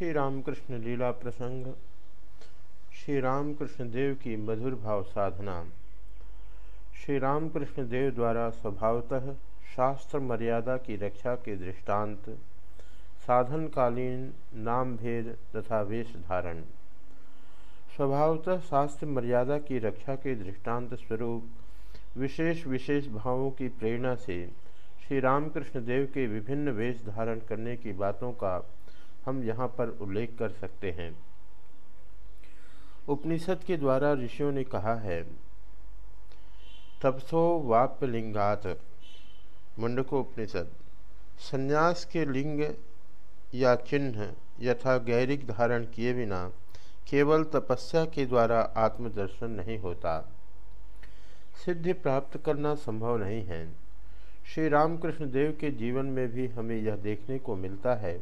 श्री रामकृष्ण लीला प्रसंग श्री रामकृष्ण देव की मधुर भाव साधना। श्री रामकृष्ण देव द्वारा स्वभावतः शास्त्र मर्यादा की रक्षा के दृष्टांत, साधनकालीन नाम भेद तथा वेश धारण। स्वभावतः शास्त्र मर्यादा की रक्षा के दृष्टांत स्वरूप विशेष विशेष भावों की प्रेरणा से श्री रामकृष्ण देव के विभिन्न वेश धारण करने की बातों का हम यहाँ पर उल्लेख कर सकते हैं। उपनिषद के द्वारा ऋषियों ने कहा है, तपसो वाप्यलिंगात। मुंडको उपनिषद, संन्यास के लिंग या चिन्ह यथा गैरिक धारण किए बिना केवल तपस्या के द्वारा आत्मदर्शन नहीं होता। सिद्धि प्राप्त करना संभव नहीं है। श्री रामकृष्ण देव के जीवन में भी हमें यह देखने को मिलता है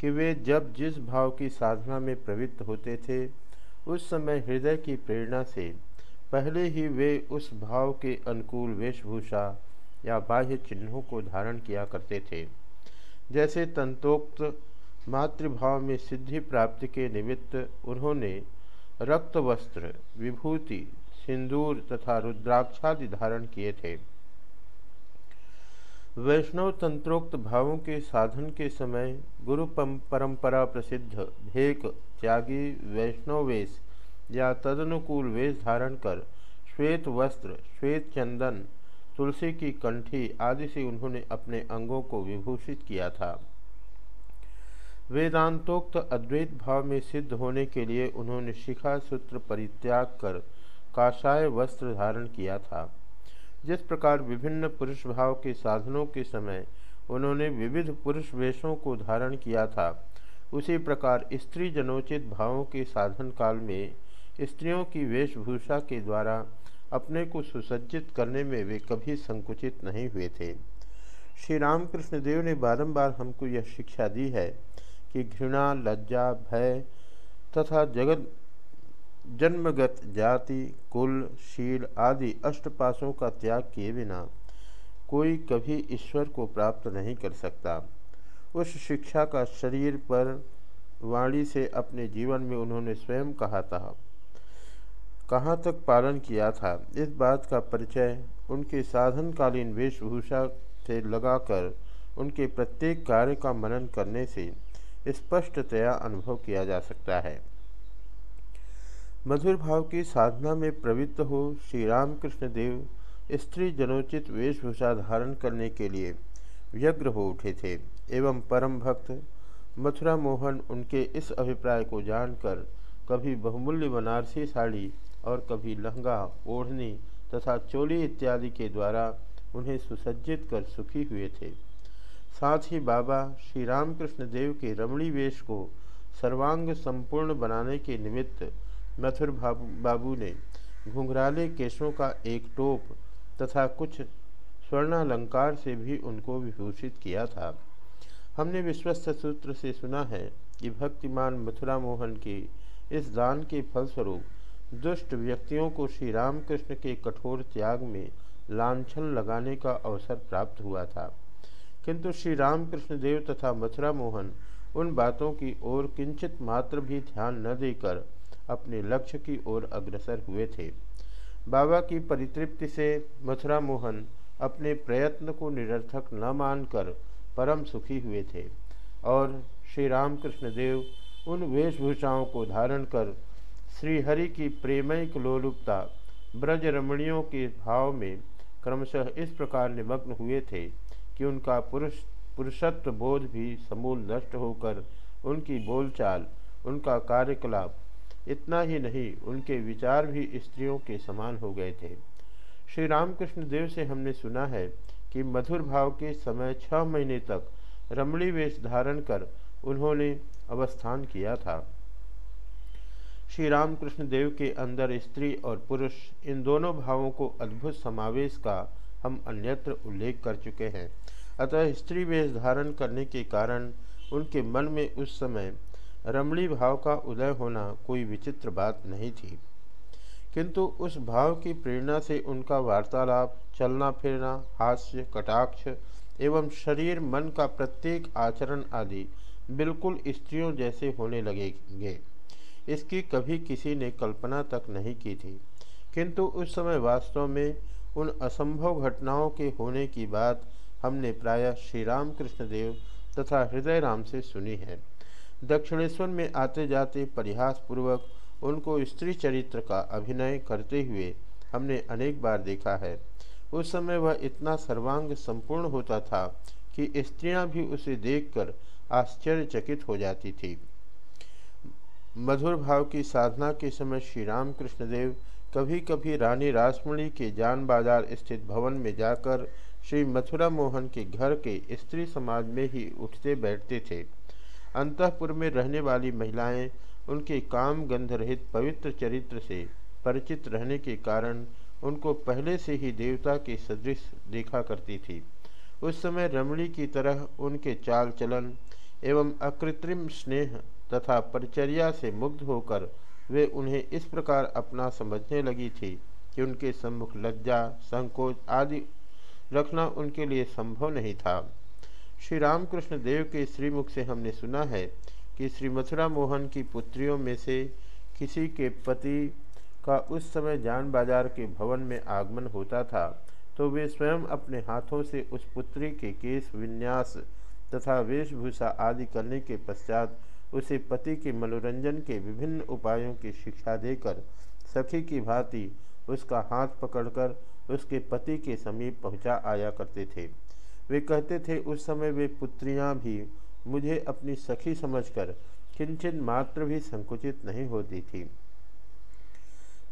कि वे जब जिस भाव की साधना में प्रवृत्त होते थे, उस समय हृदय की प्रेरणा से पहले ही वे उस भाव के अनुकूल वेशभूषा या बाह्य चिन्हों को धारण किया करते थे। जैसे तंतोक्त मातृभाव में सिद्धि प्राप्ति के निमित्त उन्होंने रक्त वस्त्र विभूति, सिंदूर तथा रुद्राक्षादि धारण किए थे। वैष्णव तंत्रोक्त भावों के साधन के समय गुरु परंपरा प्रसिद्ध, भेक, त्यागी वैष्णव वेश या तदनुकूल वेश धारण कर, श्वेत वस्त्र, श्वेत चंदन, तुलसी की कंठी आदि से उन्होंने अपने अंगों को विभूषित किया था। वेदांतोक्त अद्वैत भाव में सिद्ध होने के लिए उन्होंने शिखा सूत्र परित्याग कर, काषाय वस्त्र धारण किया था। जिस प्रकार विभिन्न पुरुष भाव के साधनों के समय उन्होंने विविध पुरुष वेशों को धारण किया था, उसी प्रकार स्त्री जनोचित भावों के साधन काल में स्त्रियों की वेशभूषा के द्वारा अपने को सुसज्जित करने में वे कभी संकुचित नहीं हुए थे। श्री रामकृष्ण देव ने बारंबार हमको यह शिक्षा दी है कि घृणा, लज्जा, भय तथा जगत जन्मगत जाति, कुल, शील आदि अष्टपाशों का त्याग किए बिना कोई कभी ईश्वर को प्राप्त नहीं कर सकता। उस शिक्षा का शरीर पर वाणी से अपने जीवन में उन्होंने स्वयं कहा था। कहाँ तक पालन किया था? इस बात का परिचय उनके साधनकालीन वेशभूषा से लगाकर उनके प्रत्येक कार्य का मनन करने से स्पष्टतया अनुभव किया जा सकता है। मधुर भाव की साधना में प्रवृत्त हो श्री रामकृष्ण देव स्त्री जनोचित वेशभूषा धारण करने के लिए व्यग्र हो उठे थे, एवं परम भक्त मथुरा मोहन उनके इस अभिप्राय को जानकर कभी बहुमूल्य बनारसी साड़ी और कभी लहंगा, ओढ़नी तथा चोली इत्यादि के द्वारा उन्हें सुसज्जित कर सुखी हुए थे। साथ ही बाबा श्री रामकृष्ण देव के रमणी वेश को सर्वांग संपूर्ण बनाने के निमित्त मथुर बाबू ने घुंघराले केशों का एक टोप तथा कुछ स्वर्णालंकार से भी उनको विभूषित किया था। हमने विश्वस्त सूत्र से सुना है कि भक्तिमान मथुरा मोहन के इस दान के फलस्वरूप दुष्ट व्यक्तियों को श्री रामकृष्ण के कठोर त्याग में लाछन लगाने का अवसर प्राप्त हुआ था। किंतु श्री रामकृष्ण देव तथा मथुरा मोहन उन बातों की ओर किंचित मात्र भी ध्यान न देकर अपने लक्ष्य की ओर अग्रसर हुए थे। बाबा की परितृप्ति से मथुरा मोहन अपने प्रयत्न को निरर्थक न मानकर परम सुखी हुए थे और श्री रामकृष्ण देव उन वेशभूषाओं को धारण कर श्रीहरि की प्रेमयिक लोलुपता ब्रज रमणियों के भाव में क्रमशः इस प्रकार निमग्न हुए थे कि उनका पुरुष, पुरुषत्व बोध भी समूल नष्ट होकर उनकी बोलचाल, उनका कार्यकलाप इतना ही नहीं, उनके विचार भी स्त्रियों के समान हो गए थे। श्री रामकृष्ण देव से हमने सुना है कि मधुर भाव के समय छह महीने तक रमणी वेश धारण कर उन्होंने अवस्थान किया था। श्री रामकृष्ण देव के अंदर स्त्री और पुरुष, इन दोनों भावों को अद्भुत समावेश का हम अन्यत्र उल्लेख कर चुके हैं। अतः स्त्री वेश धारण करने के कारण उनके मन में उस समय रमणी भाव का उदय होना कोई विचित्र बात नहीं थी। किंतु उस भाव की प्रेरणा से उनका वार्तालाप चलना फिरना हास्य, कटाक्ष एवं शरीर, मन का प्रत्येक आचरण आदि बिल्कुल स्त्रियों जैसे होने लगेंगे। इसकी कभी किसी ने कल्पना तक नहीं की थी। किंतु उस समय वास्तव में उन असंभव घटनाओं के होने की बात हमने प्रायः श्री राम देव तथा हृदय राम से सुनी है। दक्षिणेश्वर में आते जाते परिहास पूर्वक उनको स्त्री चरित्र का अभिनय करते हुए हमने अनेक बार देखा है। उस समय वह इतना सर्वांग संपूर्ण होता था कि स्त्रियाँ भी उसे देखकर आश्चर्यचकित हो जाती थी। मधुर भाव की साधना के समय श्री राम कृष्णदेव कभी कभी रानी रासमणी के जान बाज़ार स्थित भवन में जाकर श्री मथुरा मोहन के घर के स्त्री समाज में ही उठते बैठते थे। अंतपुर में रहने वाली महिलाएँ उनके काम गंध रहित पवित्र चरित्र से परिचित रहने के कारण उनको पहले से ही देवता के सदृश देखा करती थी। उस समय रमणी की तरह उनके चाल चलन एवं अकृत्रिम स्नेह तथा परिचर्या से मुग्ध होकर वे उन्हें इस प्रकार अपना समझने लगी थी कि उनके सम्मुख लज्जा, संकोच आदि रखना उनके लिए संभव नहीं था। श्री रामकृष्ण देव के श्रीमुख से हमने सुना है कि श्री मथुरा मोहन की पुत्रियों में से किसी के पति का उस समय जान बाज़ार के भवन में आगमन होता था तो वे स्वयं अपने हाथों से उस पुत्री के केस विन्यास तथा वेशभूषा आदि करने के पश्चात उसे पति के मनोरंजन के विभिन्न उपायों की शिक्षा देकर सखी की भांति उसका हाथ पकड़कर उसके पति के समीप पहुँचा आया करते थे। वे कहते थे, उस समय वे पुत्रियाँ भी मुझे अपनी सखी समझकर किंचन मात्र भी संकुचित नहीं होती थी।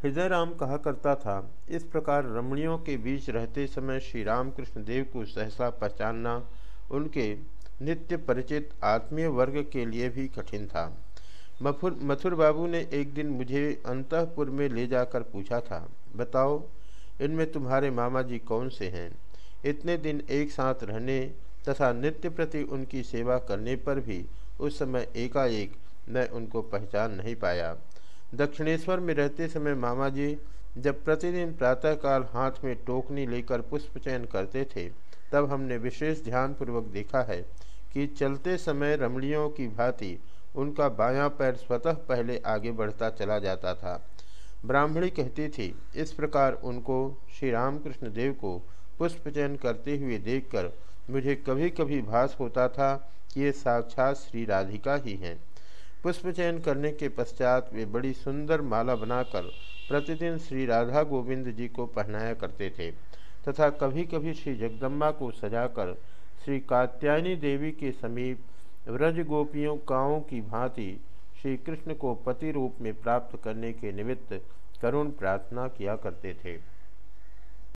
हृदय राम कहा करता था, इस प्रकार रमणियों के बीच रहते समय श्री रामकृष्ण देव को सहसा पहचानना उनके नित्य परिचित आत्मीय वर्ग के लिए भी कठिन था। मथुर मथुर बाबू ने एक दिन मुझे अंतपुर में ले जाकर पूछा था, बताओ, इनमें तुम्हारे मामा जी कौन से हैं? इतने दिन एक साथ रहने तथा नित्य प्रति उनकी सेवा करने पर भी उस समय एकाएक मैं उनको पहचान नहीं पाया। दक्षिणेश्वर में रहते समय मामा जी जब प्रतिदिन प्रातःकाल हाथ में टोकनी लेकर पुष्प चयन करते थे, तब हमने विशेष ध्यानपूर्वक देखा है कि चलते समय रमणियों की भांति उनका बायां पैर स्वतः पहले आगे बढ़ता चला जाता था। ब्राह्मणी कहती थी, इस प्रकार उनको श्री रामकृष्ण देव को पुष्प चयन करते हुए देखकर मुझे कभी कभी भास होता था कि ये साक्षात श्री राधिका ही हैं। पुष्प चयन करने के पश्चात वे बड़ी सुंदर माला बनाकर प्रतिदिन श्री राधा गोविंद जी को पहनाया करते थे तथा कभी कभी श्री जगदम्बा को सजाकर श्री कात्यायनी देवी के समीप व्रज गोपियों काओं की भांति श्री कृष्ण को पति रूप में प्राप्त करने के निमित्त करुण प्रार्थना किया करते थे।